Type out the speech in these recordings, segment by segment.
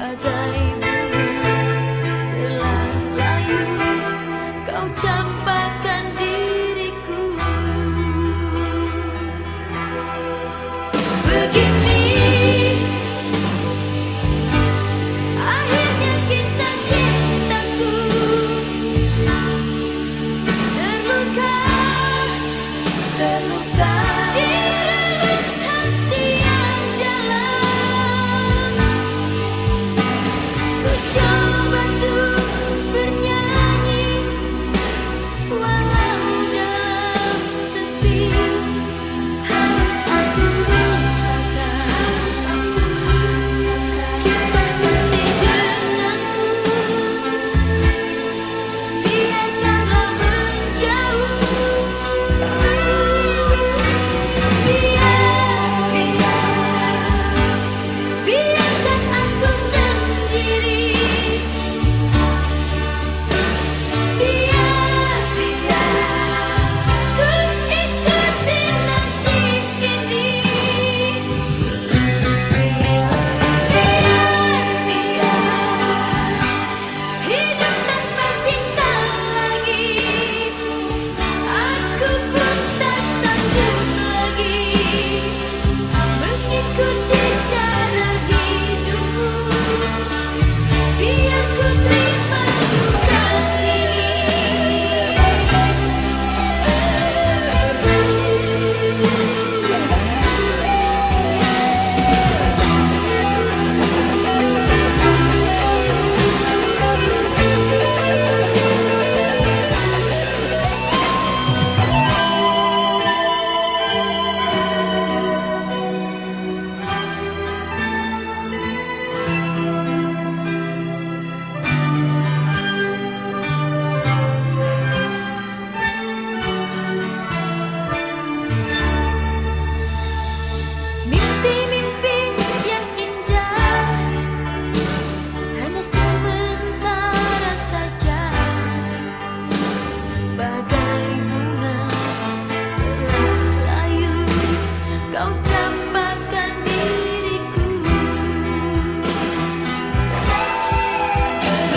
Bagai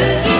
Yeah.